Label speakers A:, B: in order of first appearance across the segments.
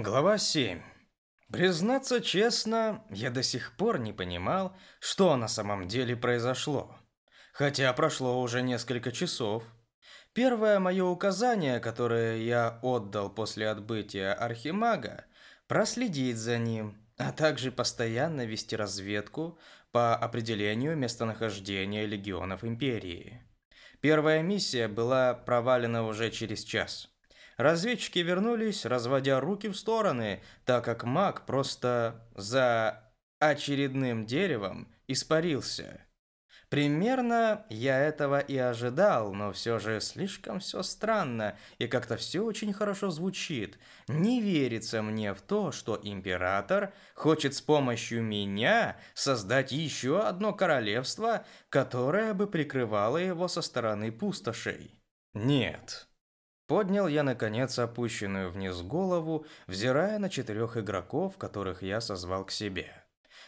A: Глава 7. Признаться честно, я до сих пор не понимал, что на самом деле произошло. Хотя прошло уже несколько часов. Первое мое указание, которое я отдал после отбытия Архимага, проследить за ним, а также постоянно вести разведку по определению местонахождения легионов Империи. Первая миссия была провалена уже через час. Разведчики вернулись, разводя руки в стороны, так как маг просто за очередным деревом испарился. Примерно я этого и ожидал, но все же слишком все странно и как-то все очень хорошо звучит. Не верится мне в то, что император хочет с помощью меня создать еще одно королевство, которое бы прикрывало его со стороны пустошей. Нет, Поднял я, наконец, опущенную вниз голову, взирая на четырех игроков, которых я созвал к себе.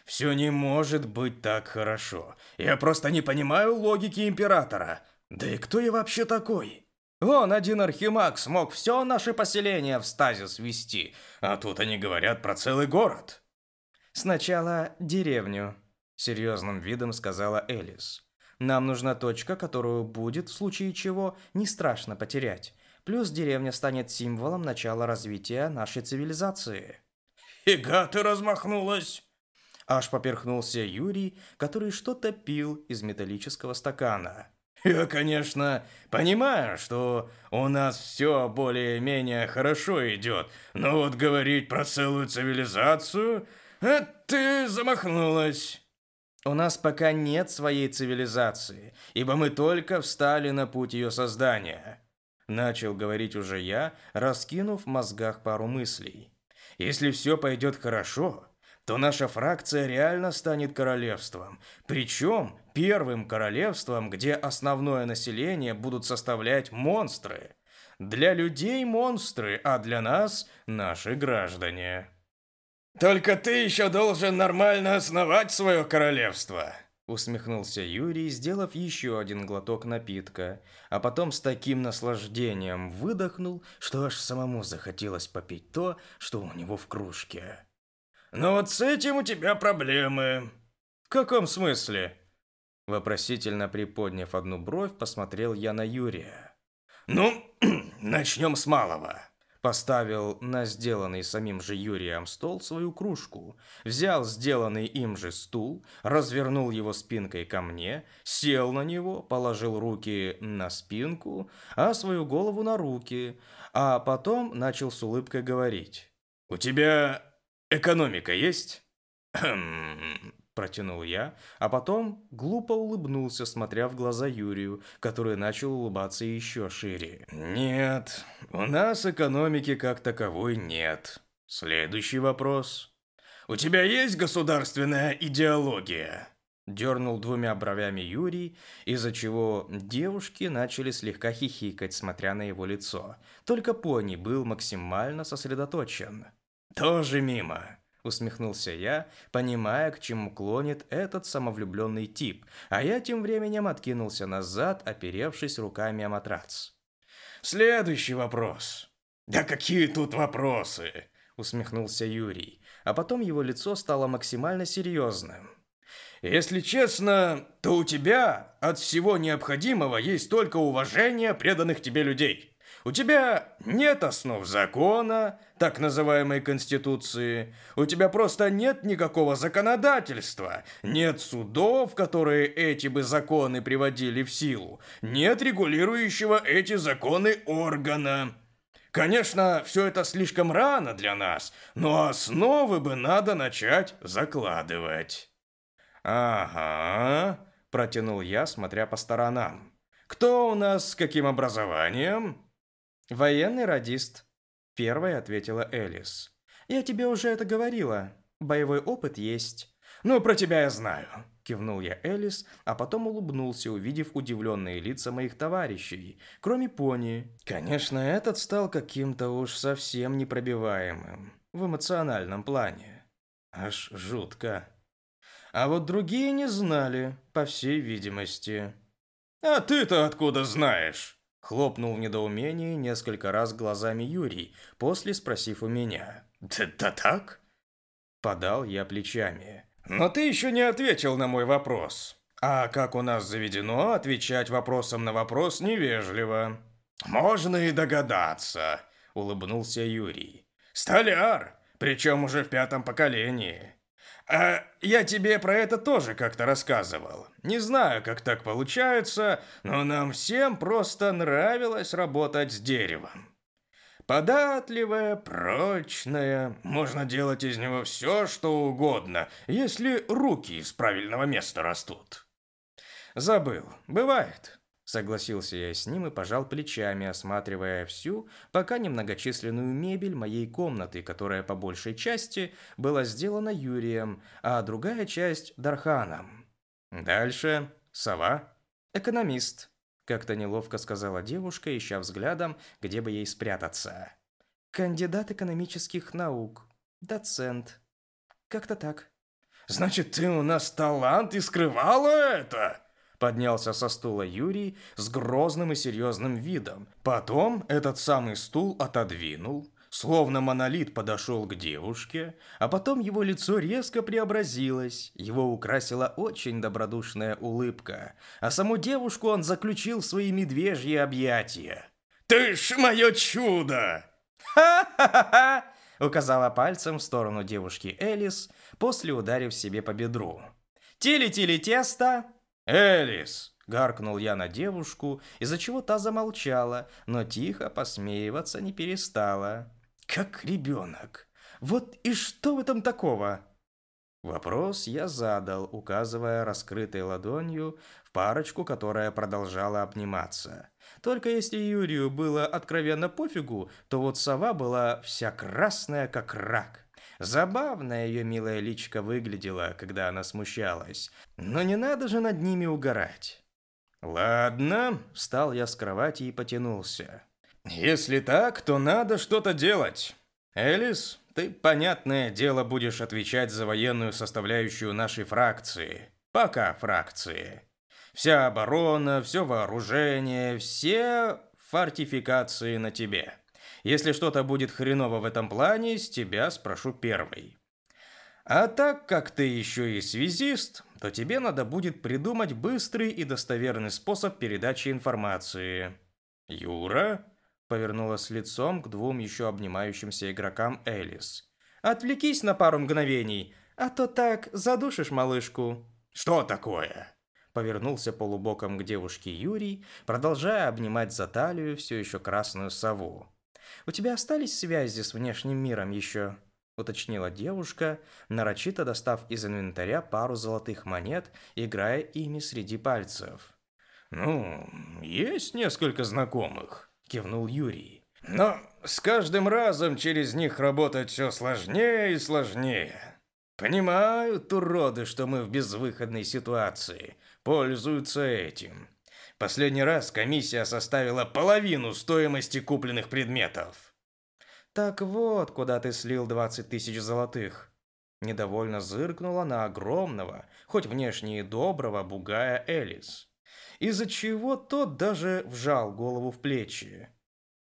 A: «Все не может быть так хорошо. Я просто не понимаю логики Императора. Да и кто я вообще такой?» Он один архимаг смог все наше поселение в стазис ввести, а тут они говорят про целый город. Сначала деревню, серьезным видом сказала Элис. Нам нужна точка, которую будет, в случае чего, не страшно потерять. Плюс деревня станет символом начала развития нашей цивилизации.
B: «Фига ты размахнулась!»
A: Аж поперхнулся Юрий, который что-то пил из металлического стакана.
B: «Я, конечно, понимаю, что у нас все более-менее хорошо идет, но вот говорить про целую цивилизацию... Это ты замахнулась!»
A: У нас пока нет своей цивилизации, ибо мы только встали на путь ее создания. Начал говорить уже я, раскинув в мозгах пару мыслей. Если все пойдет хорошо, то наша фракция реально станет королевством. Причем первым королевством, где основное население будут составлять монстры. Для людей монстры, а для нас наши граждане.
B: Только ты еще должен нормально основать свое королевство.
A: Усмехнулся Юрий, сделав еще один глоток напитка, а потом с таким наслаждением выдохнул, что аж самому захотелось попить то, что у него в кружке.
B: «Но вот с этим у тебя проблемы».
A: «В каком смысле?» Вопросительно приподняв одну бровь, посмотрел я на Юрия.
B: «Ну, начнем с малого
A: поставил на сделанный самим же Юрием стол свою кружку, взял сделанный им же стул, развернул его спинкой ко мне, сел на него, положил руки на спинку, а свою голову на руки, а потом начал с улыбкой говорить.
B: «У тебя экономика есть?»
A: протянул я, а потом глупо улыбнулся, смотря в глаза Юрию, который начал улыбаться еще шире.
B: «Нет, у нас экономики как таковой нет. Следующий вопрос. У тебя есть государственная идеология?»
A: Дернул двумя бровями Юрий, из-за чего девушки начали слегка хихикать, смотря на его лицо. Только пони был максимально сосредоточен.
B: «Тоже мимо.
A: Усмехнулся я, понимая, к чему клонит этот самовлюбленный тип, а я тем временем откинулся назад, оперевшись руками о матрац.
B: «Следующий вопрос».
A: «Да какие тут вопросы?» Усмехнулся Юрий, а потом его лицо стало максимально серьезным.
B: «Если честно, то у тебя от всего необходимого есть только уважение преданных тебе людей. У тебя нет основ закона, так называемой Конституции. У тебя просто нет никакого законодательства. Нет судов, которые эти бы законы приводили в силу. Нет регулирующего эти законы органа. Конечно, все это слишком рано для нас, но основы бы надо начать закладывать.
A: Ага, протянул я, смотря по сторонам. Кто у нас с каким образованием? «Военный радист», – первой ответила Элис. «Я тебе уже это говорила. Боевой опыт есть».
B: «Ну, про тебя я знаю», –
A: кивнул я Элис, а потом улыбнулся, увидев удивленные лица моих товарищей, кроме пони. Конечно, этот стал каким-то уж совсем непробиваемым в эмоциональном плане. Аж жутко. А вот другие не знали, по всей видимости.
B: «А ты-то откуда знаешь?»
A: Хлопнул в недоумении несколько раз глазами Юрий, после спросив у меня.
B: Да, так? Подал я плечами. Но ты еще не ответил на мой вопрос. А как у нас заведено, отвечать вопросом на вопрос невежливо. Можно и догадаться, улыбнулся Юрий. Столяр, причем уже в пятом поколении. А я тебе про это тоже как-то рассказывал. Не знаю, как так получается, но нам всем просто нравилось работать с деревом. Податливое, прочное, можно делать из него все, что угодно, если руки из правильного места растут. Забыл, бывает. Согласился я с ним и пожал плечами, осматривая всю, пока немногочисленную мебель моей комнаты, которая по большей части была сделана Юрием, а другая часть – Дарханом. Дальше – сова, экономист, как-то неловко сказала девушка, ища взглядом, где бы ей спрятаться. Кандидат экономических наук, доцент. Как-то так. Значит, ты у нас талант и скрывала это? Поднялся со стула Юрий с грозным и серьезным видом. Потом этот самый стул отодвинул, словно монолит подошел к девушке, а потом его лицо резко преобразилось. Его украсила очень добродушная улыбка, а саму девушку он заключил в свои медвежьи объятия. «Ты ж мое чудо!» «Ха-ха-ха!» указала пальцем в сторону девушки Элис, после ударив себе по бедру. «Тили-тили тесто!»
A: «Элис!» – гаркнул я на девушку, из-за чего та замолчала, но тихо посмеиваться не перестала. «Как ребенок! Вот и что в этом такого?» Вопрос я задал, указывая раскрытой ладонью в парочку, которая продолжала обниматься. Только если Юрию было откровенно пофигу, то вот сова была вся красная, как рак. Забавная ее милая личка выглядела, когда она смущалась. Но не надо же над ними угорать. Ладно, встал я с кровати и потянулся. Если так, то надо что-то делать. Элис, ты, понятное дело, будешь отвечать за военную составляющую нашей фракции. Пока фракции. Вся оборона, все вооружение, все фортификации на тебе. Если что-то будет хреново в этом плане, с тебя спрошу первый. А так как ты еще и связист, то тебе надо будет придумать быстрый и достоверный способ передачи информации. Юра повернулась лицом к двум еще обнимающимся игрокам Элис. Отвлекись на пару мгновений, а то так задушишь малышку. Что такое? Повернулся полубоком к девушке Юрий, продолжая обнимать за талию все еще красную сову. «У тебя остались связи с внешним миром еще?» уточнила девушка, нарочито достав из инвентаря пару золотых монет, играя ими среди пальцев.
B: «Ну, есть несколько знакомых», – кивнул Юрий. «Но с каждым разом через них работать все сложнее и сложнее. Понимают уроды, что мы в безвыходной ситуации, пользуются этим. Последний раз комиссия составила половину стоимости купленных предметов.
A: Так вот, куда ты слил 20 тысяч золотых. Недовольно зыркнула на огромного, хоть внешне и доброго, бугая Элис. Из-за чего тот даже вжал голову в плечи.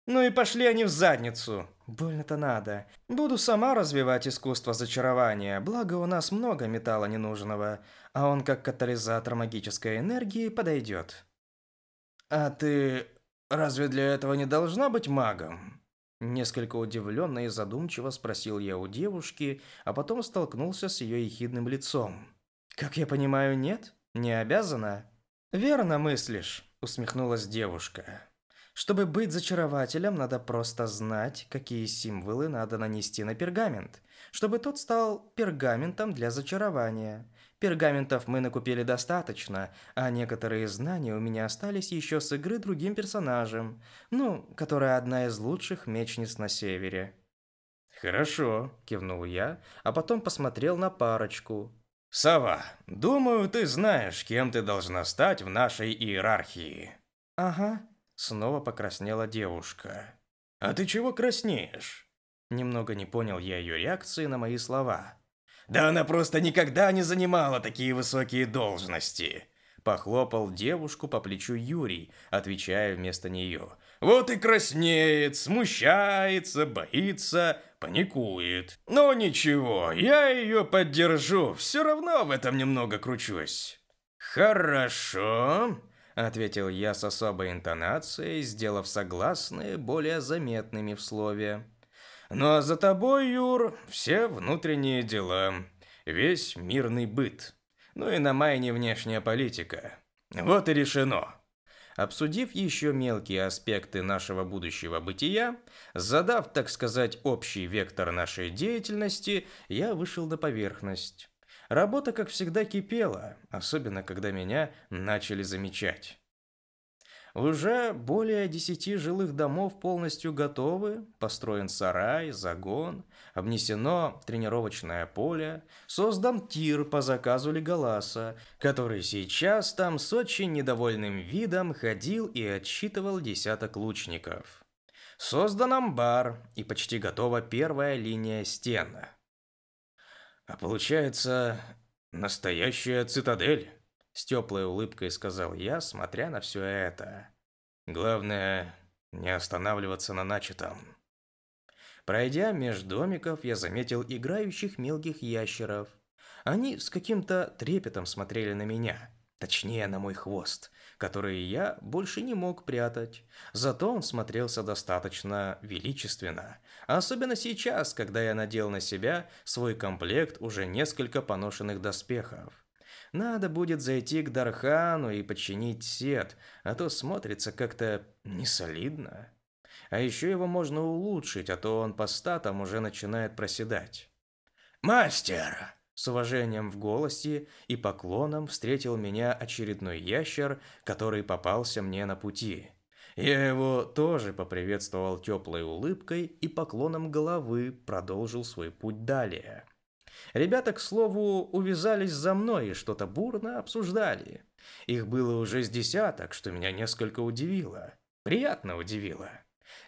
A: Ну и пошли они в задницу. Больно-то надо. Буду сама развивать искусство зачарования, благо у нас много металла ненужного, а он как катализатор магической энергии подойдет. «А ты разве для этого не должна быть магом?» Несколько удивленно и задумчиво спросил я у девушки, а потом столкнулся с ее ехидным лицом. «Как я понимаю, нет? Не обязана?» «Верно мыслишь», — усмехнулась девушка. «Чтобы быть зачарователем, надо просто знать, какие символы надо нанести на пергамент, чтобы тот стал пергаментом для зачарования. Пергаментов мы накупили достаточно, а некоторые знания у меня остались еще с игры другим персонажем, ну, которая одна из лучших мечниц на севере.
B: «Хорошо», – кивнул я, а потом посмотрел на парочку. «Сова, думаю, ты знаешь, кем ты должна стать в нашей иерархии».
A: «Ага», – снова покраснела девушка.
B: «А ты чего краснеешь?»
A: Немного не понял я ее реакции на мои слова.
B: Да она просто никогда не занимала такие высокие должности.
A: Похлопал девушку по плечу Юрий, отвечая вместо нее.
B: Вот и краснеет, смущается, боится, паникует. Но ничего, я ее поддержу, все равно в этом немного кручусь. Хорошо, ответил я с особой интонацией, сделав согласные более заметными в слове. Ну а за тобой, Юр, все внутренние дела, весь мирный быт. Ну и на майне внешняя политика. Вот и решено. Обсудив еще мелкие аспекты нашего будущего бытия, задав, так сказать, общий вектор нашей деятельности, я вышел на поверхность. Работа, как всегда, кипела, особенно когда меня начали замечать. Уже более десяти жилых домов полностью готовы, построен сарай, загон, обнесено тренировочное поле, создан тир по заказу Леголаса, который сейчас там с очень недовольным видом ходил и отсчитывал десяток лучников. Создан амбар и почти готова первая линия стен. А получается, настоящая цитадель. С теплой улыбкой сказал я, смотря на все это. Главное, не останавливаться на начатом. Пройдя меж домиков, я заметил играющих мелких ящеров. Они с каким-то трепетом смотрели на меня, точнее на мой хвост, который я больше не мог прятать. Зато он смотрелся достаточно величественно, особенно сейчас, когда я надел на себя свой комплект уже несколько поношенных доспехов. Надо будет зайти к Дархану и починить сет, а то смотрится как-то несолидно. А еще его можно улучшить, а то он по статам уже начинает проседать. «Мастер!» С уважением в голосе и поклоном встретил меня очередной ящер, который попался мне на пути. Я его тоже поприветствовал теплой улыбкой и поклоном головы продолжил свой путь далее. Ребята, к слову, увязались за мной и что-то бурно обсуждали. Их было уже с десяток, что меня несколько удивило. Приятно удивило.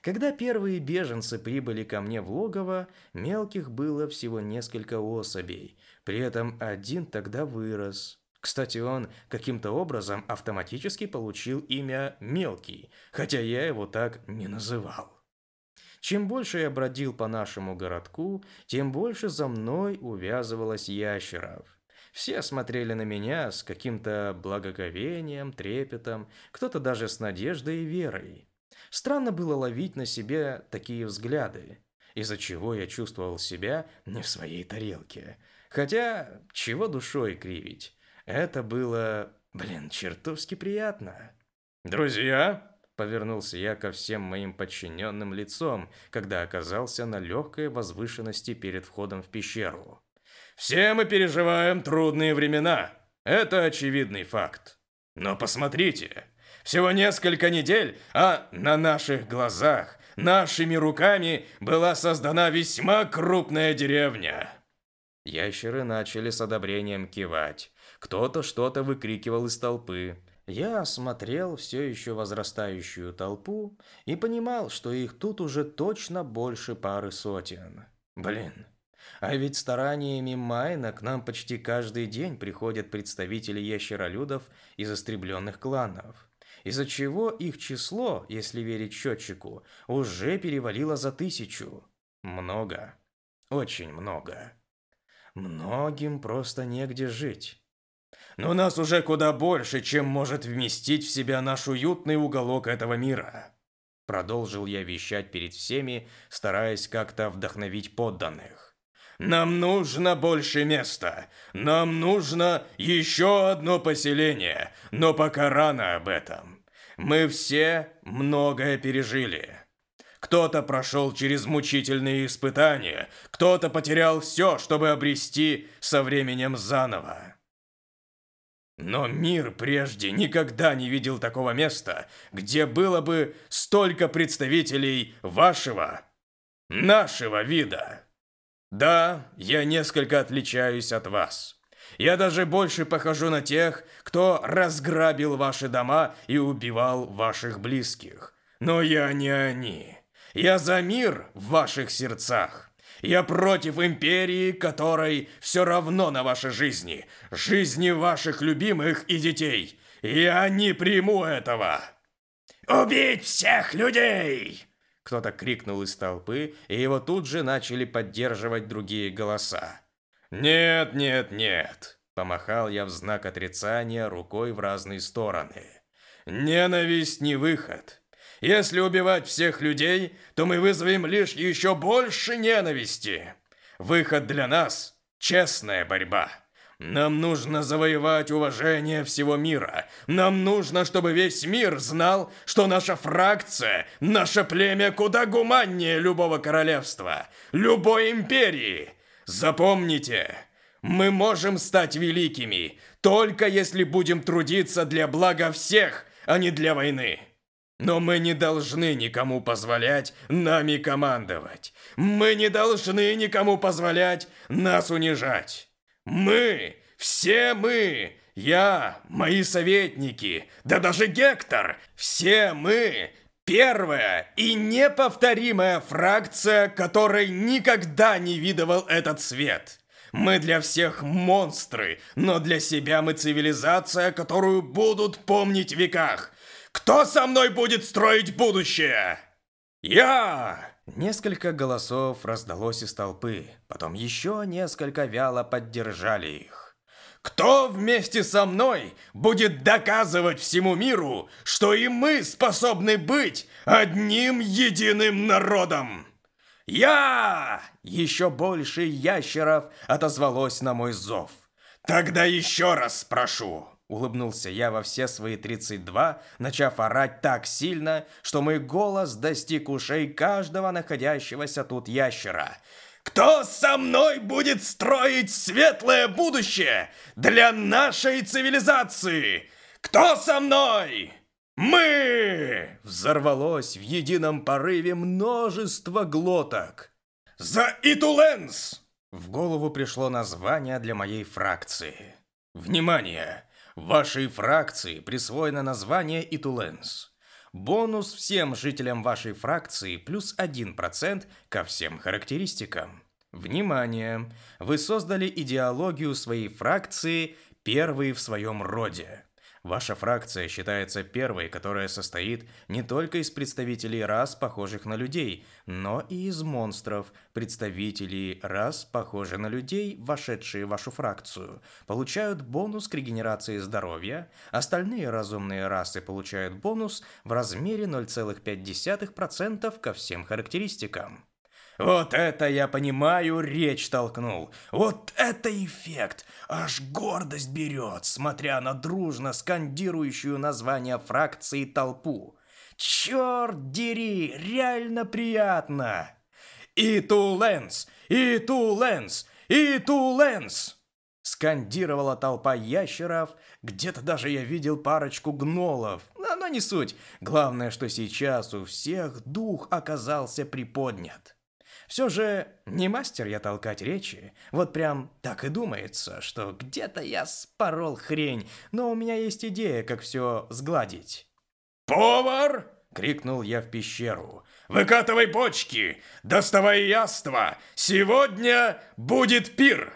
B: Когда первые беженцы прибыли ко мне в логово, мелких было всего несколько особей. При этом один тогда вырос. Кстати, он каким-то образом автоматически получил имя Мелкий, хотя я его так не называл. Чем больше я бродил по нашему городку, тем больше за мной увязывалось ящеров. Все смотрели на меня с каким-то благоговением, трепетом, кто-то даже с надеждой и верой. Странно было ловить на себе такие взгляды, из-за чего я чувствовал себя не в своей тарелке. Хотя, чего душой кривить? Это было, блин, чертовски приятно. «Друзья!» Повернулся я ко всем моим подчиненным лицом, когда оказался на легкой возвышенности перед входом в пещеру. «Все мы переживаем трудные времена. Это очевидный факт. Но посмотрите, всего несколько недель, а на наших глазах, нашими руками была создана весьма крупная деревня». Ящеры начали с одобрением кивать. Кто-то что-то выкрикивал из толпы. Я осмотрел все еще возрастающую толпу и понимал, что их тут уже точно больше пары сотен. Блин, а ведь стараниями Майна к нам почти каждый день приходят представители ящеролюдов из истребленных кланов, из-за чего их число, если верить счетчику, уже перевалило за тысячу. Много. Очень много. Многим просто негде жить. Но нас уже куда больше, чем может вместить в себя наш уютный уголок этого мира. Продолжил я вещать перед всеми, стараясь как-то вдохновить подданных. Нам нужно больше места. Нам нужно еще одно поселение, но пока рано об этом. Мы все многое пережили. Кто-то прошел через мучительные испытания, кто-то потерял все, чтобы обрести со временем заново. Но мир прежде никогда не видел такого места, где было бы столько представителей вашего, нашего вида. Да, я несколько отличаюсь от вас. Я даже больше похожу на тех, кто разграбил ваши дома и убивал ваших близких. Но я не они. Я за мир в ваших сердцах. Я против империи, которой все равно на ваши жизни, жизни ваших любимых и детей. Я не приму этого. Убить всех людей!»
A: Кто-то крикнул из толпы, и его тут же начали поддерживать другие голоса. «Нет, нет, нет!» Помахал я в знак отрицания рукой в разные стороны. «Ненависть не выход. Если убивать всех людей, то мы вызовем лишь еще больше ненависти. Выход для нас – честная борьба». Нам нужно завоевать уважение всего мира. Нам нужно, чтобы весь мир знал, что наша фракция, наше племя куда гуманнее любого королевства, любой империи. Запомните, мы можем стать великими, только если будем трудиться для блага всех, а не для войны. Но мы не должны никому позволять нами командовать. Мы не должны никому позволять нас унижать. Мы, все мы, я, мои советники, да даже Гектор, все мы Первая и неповторимая фракция, которой никогда не видывал этот свет. Мы для всех монстры, но для себя мы цивилизация, которую будут помнить в веках. Кто со мной будет строить будущее? Я! Несколько голосов раздалось из толпы, потом еще несколько вяло поддержали их. Кто вместе со мной будет доказывать всему миру, что и мы способны быть одним единым народом? Я! Еще больше ящеров отозвалось на мой зов. Тогда еще раз спрошу. Улыбнулся я во все свои 32, начав орать так сильно, что мой голос достиг ушей каждого находящегося тут ящера. «Кто со мной будет строить светлое будущее для нашей цивилизации? Кто со мной?» «Мы!» Взорвалось в едином порыве множество глоток. «За Итуленс!» В голову пришло название для моей фракции. «Внимание! Вашей фракции присвоено название Итуленс. Бонус всем жителям вашей фракции плюс 1% ко всем характеристикам. Внимание! Вы создали идеологию своей фракции первые в своем роде. Ваша фракция считается первой, которая состоит не только из представителей рас, похожих на людей, но и из монстров, представителей рас, похожих на людей, вошедшие в вашу фракцию, получают бонус к регенерации здоровья, остальные разумные расы получают бонус в размере 0,5% ко всем характеристикам. Вот это я понимаю, речь толкнул. Вот это эффект! Аж гордость берет, смотря на дружно скандирующую название фракции толпу. Черт дери, реально приятно! И ту Лэнс! И ту Лэнс! И ту Лэнс! Скандировала толпа ящеров, где-то даже я видел парочку гнолов, но не суть. Главное, что сейчас у всех дух оказался приподнят. Все же не мастер я толкать речи. Вот прям так и думается, что где-то я спорол хрень, но у меня есть идея, как все сгладить. «Повар!» — крикнул я в пещеру. «Выкатывай бочки! Доставай яства! Сегодня будет пир!»